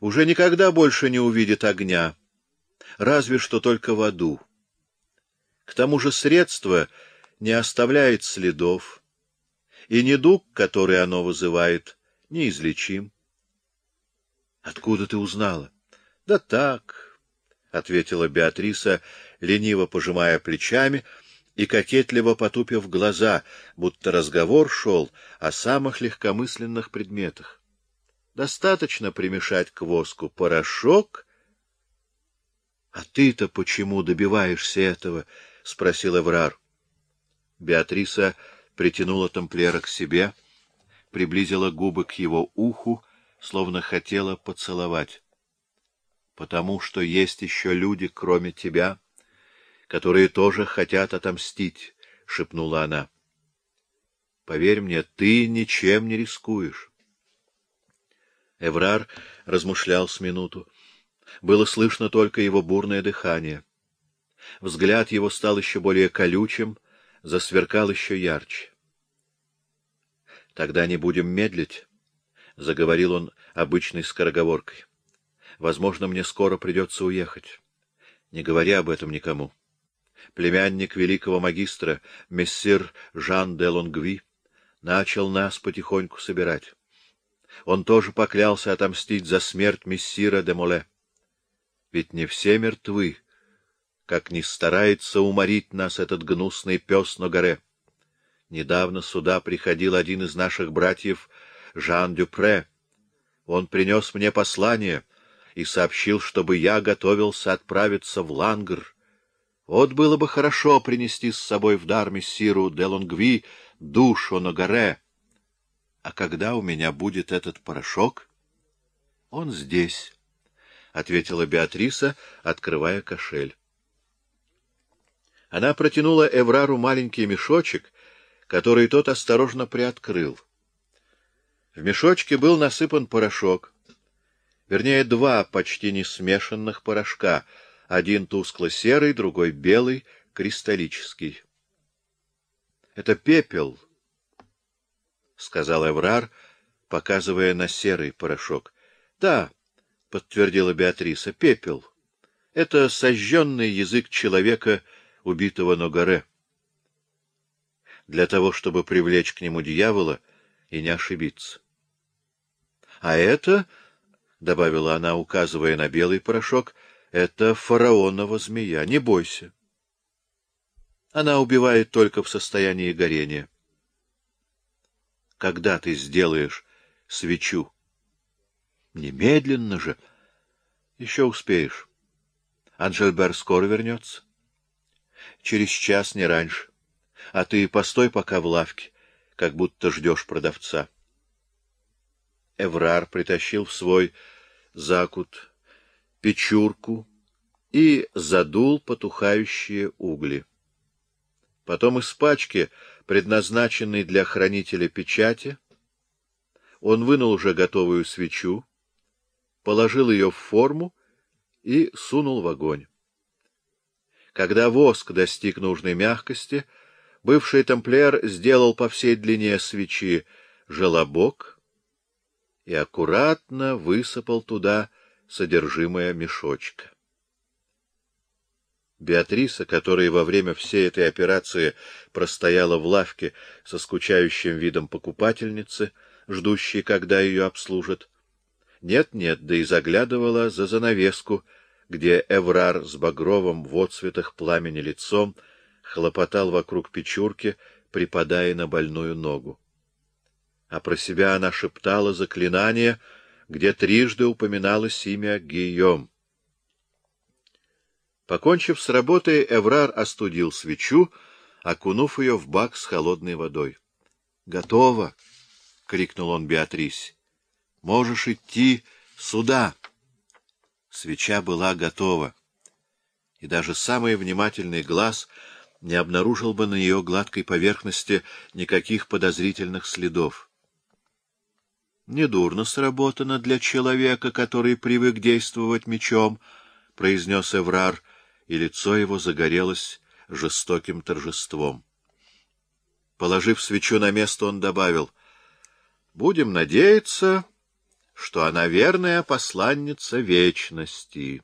уже никогда больше не увидит огня, разве что только в аду. К тому же средство не оставляет следов, и недуг, который оно вызывает, неизлечим. — Откуда ты узнала? — Да так, — ответила Беатриса, лениво пожимая плечами и кокетливо потупив глаза, будто разговор шел о самых легкомысленных предметах. Достаточно примешать к воску порошок. — А ты-то почему добиваешься этого? — спросил Эврар. Беатриса притянула тамплиера к себе, приблизила губы к его уху, словно хотела поцеловать. — Потому что есть еще люди, кроме тебя, которые тоже хотят отомстить, — шепнула она. — Поверь мне, ты ничем не рискуешь. Эврар размышлял с минуту. Было слышно только его бурное дыхание. Взгляд его стал еще более колючим, засверкал еще ярче. — Тогда не будем медлить, — заговорил он обычной скороговоркой. — Возможно, мне скоро придется уехать. Не говори об этом никому. Племянник великого магистра, мессир Жан де Лонгви, начал нас потихоньку собирать. Он тоже поклялся отомстить за смерть мессира де Моле. Ведь не все мертвы, как ни старается уморить нас этот гнусный пес на горе. Недавно сюда приходил один из наших братьев, Жан Дюпре. Он принес мне послание и сообщил, чтобы я готовился отправиться в Лангр. Вот было бы хорошо принести с собой в дар мессиру де Лонгви душу на горе. А когда у меня будет этот порошок? — Он здесь, — ответила Беатриса, открывая кошель. Она протянула Эврару маленький мешочек, который тот осторожно приоткрыл. В мешочке был насыпан порошок, вернее, два почти не смешанных порошка, один тускло-серый, другой белый, кристаллический. — Это пепел, — сказал Эврар, показывая на серый порошок. — Да, — подтвердила Беатриса, — пепел. Это сожженный язык человека — убитого Ногаре, для того, чтобы привлечь к нему дьявола и не ошибиться. — А это, — добавила она, указывая на белый порошок, — это фараонова змея. Не бойся. Она убивает только в состоянии горения. — Когда ты сделаешь свечу? — Немедленно же. Еще успеешь. Анжельбер скоро вернется через час, не раньше. А ты постой пока в лавке, как будто ждешь продавца. Эврар притащил в свой закут печурку и задул потухающие угли. Потом из пачки, предназначенной для хранителя печати, он вынул уже готовую свечу, положил ее в форму и сунул в огонь. Когда воск достиг нужной мягкости, бывший тамплиер сделал по всей длине свечи желобок и аккуратно высыпал туда содержимое мешочка. Беатриса, которая во время всей этой операции простояла в лавке со скучающим видом покупательницы, ждущей, когда ее обслужат, нет-нет, да и заглядывала за занавеску, где Эврар с багровым в отцветах пламени лицом хлопотал вокруг печурки, припадая на больную ногу. А про себя она шептала заклинание, где трижды упоминалось имя Гийом. Покончив с работой, Эврар остудил свечу, окунув ее в бак с холодной водой. — Готово! — крикнул он Беатрис. — Можешь идти сюда! Свеча была готова, и даже самый внимательный глаз не обнаружил бы на ее гладкой поверхности никаких подозрительных следов. «Недурно сработано для человека, который привык действовать мечом», — произнес Эврар, и лицо его загорелось жестоким торжеством. Положив свечу на место, он добавил, — Будем надеяться, что она верная посланница вечности.